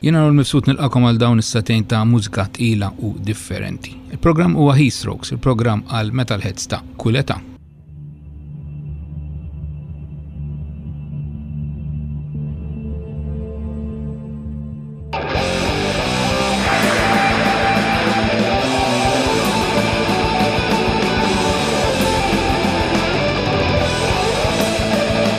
Jien Arnold Mifsud nilqakom għal dawn is-satejn ta' mużika tqila u differenti. Il-programm huwa Heat Strokes, il-programm għal metalheads ta' kull età.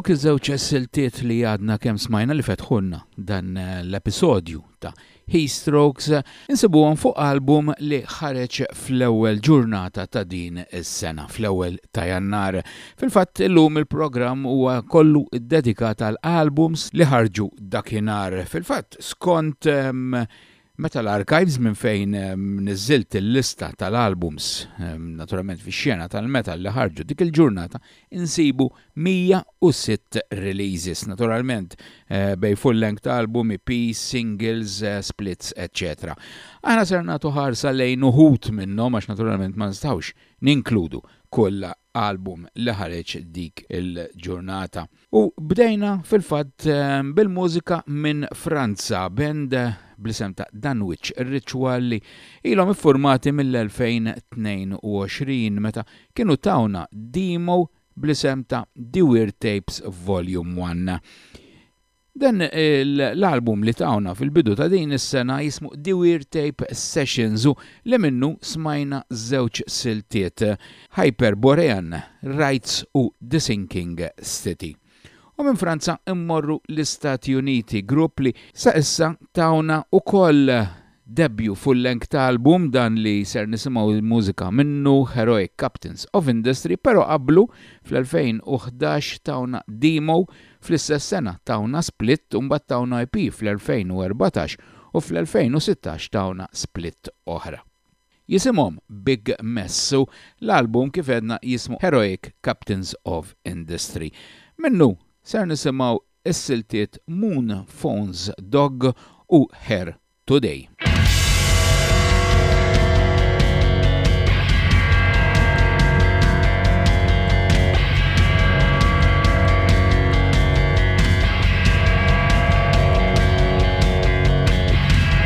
Dawk iż-żewġ siltiet li għadna kemm smajna li fetħunna dan eh, l-episodju ta' His Strokes, insibuhom fuq album li ħareġ fl-ewwel ġurnata ta' din is-sena, fl-ewwel ta' Jannar. Fil-fatt, illum il-programm huwa kollu ddedikat għal albums li ħarġu dakinhar. Fil-fatt, skont Metal Archives minn fejn niżżilt il-lista tal-albums naturalment fix-xena tal-metal li ħarġu dik il-ġurnata, insibu 106 releases, naturalment, bejn full length album, EPs, singles, splits, eċċetera. Aħna ser nagħtu ħarsa lejn uħud minnhom għax naturalment ma nistgħux ninkludu kull album li ħareġ dik il-ġurnata. U bdejna fil-fatt bil-mużika minn Franza, band bl-isem ta' Danwich Ritual li ilhom iffurmati mill-2022 meta kienu tawna demo bl-isem ta' The Weird Tapes Volume One. Dan l-album li tawna fil-bidu ta' din is-sena jismu The Weird Tape Sessions u li minnu smajna żewġ siltiet, Hyperborean Rites u The Sinking City. U minn Franza mmorru l-Istati Uniti, grupp li sa issa tawna ukoll debju full-length ta' album, dan li ser nisimgħu l-mużika minnu, Heroic Captains of Industry, però qablu fl-2011 tawna demo, fl-istess sena tawna split u mbagħad tawna EP fl-2014 u fl-2016 tawna split oħra. Jisimhom Big Mess u l-album kif għedna jismu Heroic Captains of Industry. Minnu ser nisimgħu s-siltiet Moon Phone's Dog u Her Today.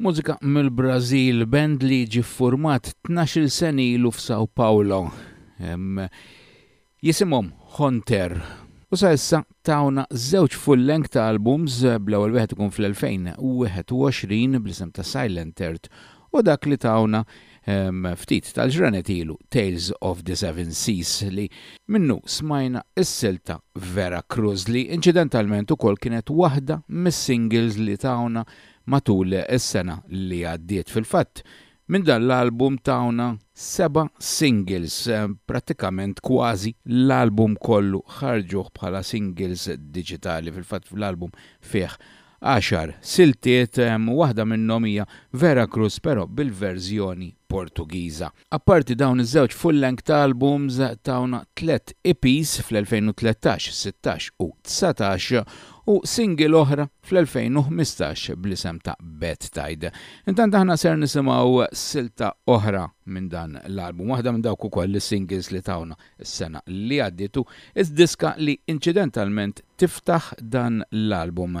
Mużika mill-Brażil, band li ġie ffurmat tnax-il sena ilu f'São Paulo. Jisimhom Honter. U sa issa tawna żewġ full-length albums bl-ewwel wieħed ikun fl-2021 bl-isem ta' Silent Earth u dak li tawna ftit tal-ġranet ilu Tales of the Seven Seas li minnu smajna s-silta Veracruz li inċidentalment ukoll kienet waħda mis-singles li tawna Matul is-sena li għaddiet fil-fatt, minn dan l-album tawna seba' singles, prattikament kważi l-album kollu ħarġuh bħala singles diġitali. Fil-fatt fl-album fih għaxar siltiet u waħda minnhom hija Veracruz però bil-verżjoni Portugiża. Apparti dawn iż-żewġ full-length albums tawna tliet EPs fl-2013, 16 u 19 u single oħra fl-2015 bl-isem ta' Bad Tide. Intant aħna ser nisimgħu silta oħra minn dan l-album, waħda minn dawk ukoll is-singles li tawna s-sena li għaddiet u s-diska li inċidentalment tiftaħ dan l-album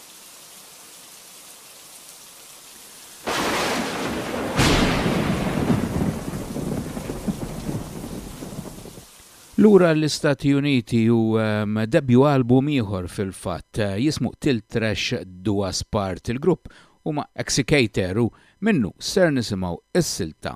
Lura l-Istati Uniti u ehm, debju album ieħor fil-fatt eh, jismu Til Trash Duas Part. Il-grupp huma Execator u minnu ser nisimgħu s-silta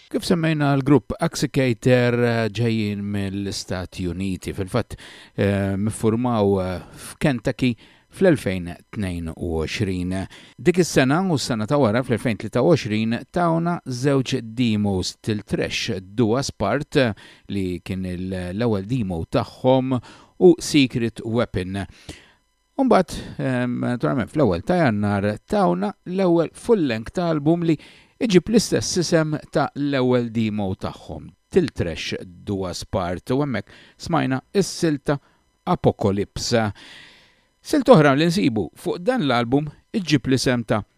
Kif semmejna l-grupp Axicator eh, ġejjin mill-Istati Uniti, fil-fatt eh, miffurmaw eh, f'Kentucky fl-2022. Dik is-sena u s-sena ta' wara fl-2023 tawna żewġ demos til-trash Dua Spart li kien l-ewwel demo tagħhom u Secret Weapon. Umbat, naturalment fl-ewwel ta' Jannar tawna l-ewwel full-length ta' album li iġib l-istess isem ta' l-ewwel demo tagħhom, Tiltrex Duas Part u hemmhekk smajna s-silta Apokolypse. Silta oħra li nsibu fuq dan l-album iġġib l-isem ta'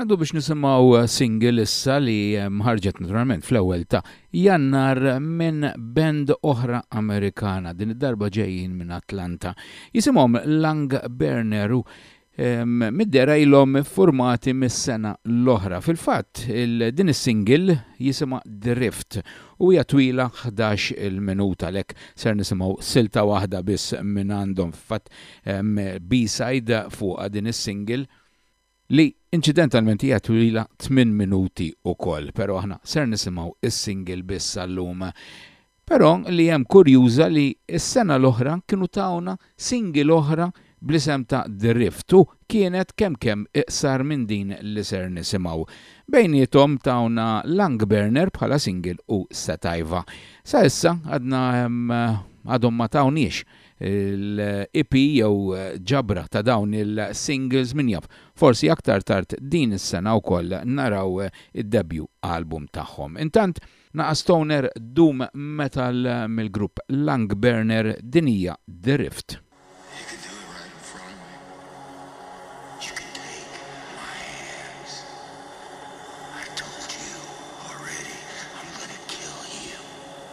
Għandu biex nisimaw uh, single issa li uh, mħarġet naturalment fl-ewwel ta' jannar minn band oħra Amerikana din id-darba ġejjin minn Atlanta. Jisimhom Lang Berner u um, middera ilhom formati mis-sena l-oħra. Fil-fatt, din is-single jisimha Drift u hija twila 11 il-minuta lek ser nisimgħu silta waħda biss minn għandhom. Fatt B-side fuqha din is-single li inċidentalment hija twila tmien minuti wkoll, però aħna ser nisimgħu s-single biss għallum. Però li hemm kurjuża li s-sena l-oħra kienu tawna single oħra bl-isem ta' Drift u kienet kemm kemm iqsar minn din li ser nisimgħu. Bejniethom tawna Lung Burner bħala single u Sativa. Sa issa għadna għadhom ma tawniex L-EP jew ġabra ta' dawn il-singles min jaf, forsi aktar tard din is-sena wkoll naraw id-debut album tagħhom. Intant, naqa' stoner doom metal mill-grupp Lungburner din hija The Rift.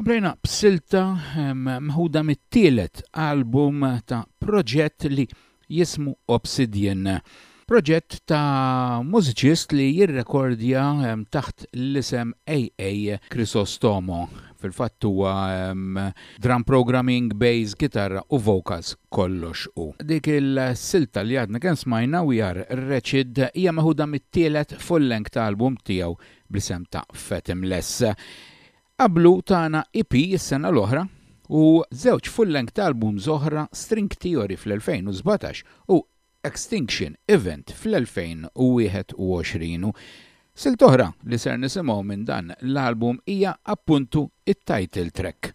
Komplejna b'silta mħuda mit-tielet album ta' proġett li jismu Obsidian, proġett ta' mużiċist li jirrekordja taħt l-isem AA Chrysostomo. Fil-fatt huwa drum programming, bass, kitarra u vocals kollox hu. Dik is-silta li għadna kemm smajna, We Are Wretched, hija meħuda mit-tielet full-length album tiegħu bl-isem ta' Fathomless. Qablu tana EP s-sena l-oħra u żewġ full-length albums oħra String Theory fl-2017 u Extinction Event fl-2021 u silta oħra li ser nisimgħu minn dan l-album hija appuntu t-title track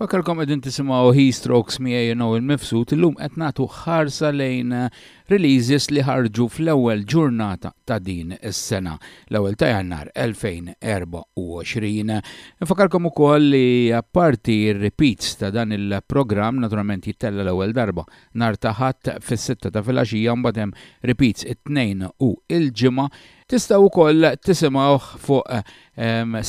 Nfakkarkom qegħdin tisimgħu He Strokes Me Ejja Know Il-Mifsud, illum qed nagħtu ħarsa lejn releases li ħarġu fl-ewwel ġurnata ta' din is-sena, l-ewwel ta' Jannar 2024. Nfakkarkom ukoll li apparti r-repeats ta' dan il-programm naturalment jittella' l-ewwel darba nhar ta' Ħadd fis-sitta ta' filgħaxija mbagħad hemm repeats it-Tnejn u l-Ġimgħa Tistgħu wkoll tisimgħuh fuq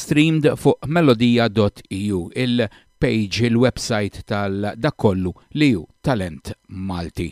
streamed fuq melodija.eu, il-page, il-websajt tal dak kollu li hu talent Malti.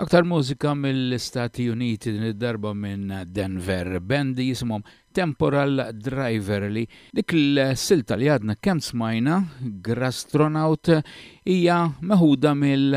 Aktar mużika mill-Istati Uniti din id-darba minn Denver Band jisimhom Temporal Driver li dik il-silta li għadna kemm smajna Grastronaut hija meħuda mill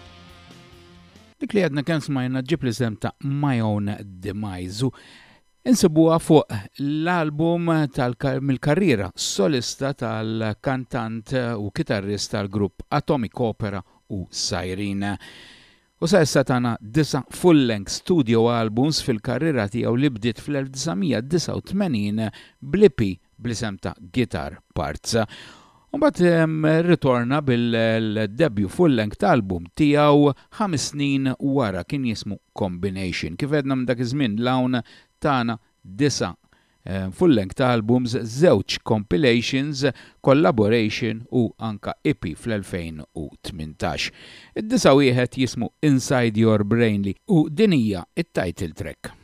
Dik li għadna kemm smajna ġib l-isem ta' My Own Demise u insibuha fuq l-album mill-karriera solista tal-kantant u kitarrist tal-grupp Atomic Opera u Sajrin. U sa issa tana disa full-length studio albums fil-karriera tiegħu li bdiet fl-1989 bl-EP bl-isem ta' Guitar Parts. Imbagħad rritorna bil-debju full-length album tiegħu ħames snin wara, kien jismu Combination. Kif għedna minn dak iż-żmien 'l hawn tana disa' full-length albums, żewġ compilations, collaboration u anke EP fl-2018. Id-disa' wieħed jismu Inside Your Brain li hu din hija t-title track.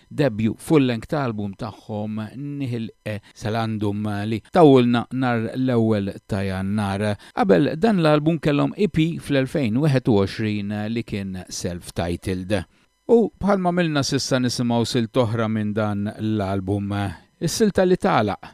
debju full length ta' album tagħhom Nihil e Salandum li tawwlna nhar l-ewwel ta' Jannar. Qabel dan l-album kellhom EP fl-2021 li kien self-titled. U bħalma għamilna s'issa nisimgħu silta oħra minn dan l-album, is-silta li tagħlaq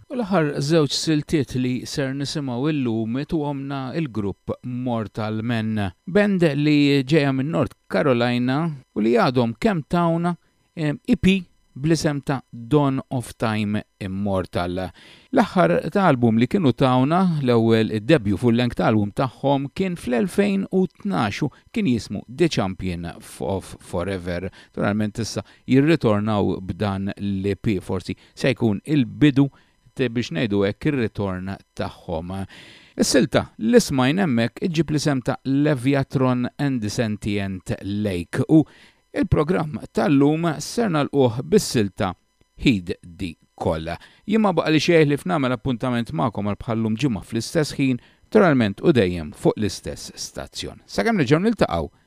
U l-aħħar żewġ siltiet li ser nisimgħu illum ituhomlna l-grupp Mortal Men, band li ġejja minn North Carolina u li għadhom kemm tawna EP bl-isem ta' Dawn of Time Immortal. L-aħħar ta' album li kienu tawna, l-ewwel debju full-length album tagħhom kien fl-2012 u kien jismu The Champion of Forever. Naturalment issa jirritornaw b'dan l-EP, forsi Se jkun il-bidu t, biex ngħidu hekk, ir-ritorn tagħhom. Is-silta li smajna hemmhekk iġġib l-isem ta' Leviatron and the Sentient Lake u l-programm tal-lum ser nagħlquh bis-silta Heed the Call. Jien ma baqali xejn ħlief nagħmel appuntament magħkom għal bħal-lum ġimgħa fl-istess ħin, naturalment u dejjem fuq l-istess stazzjon. Sakemm nerġgħu niltaqgħu,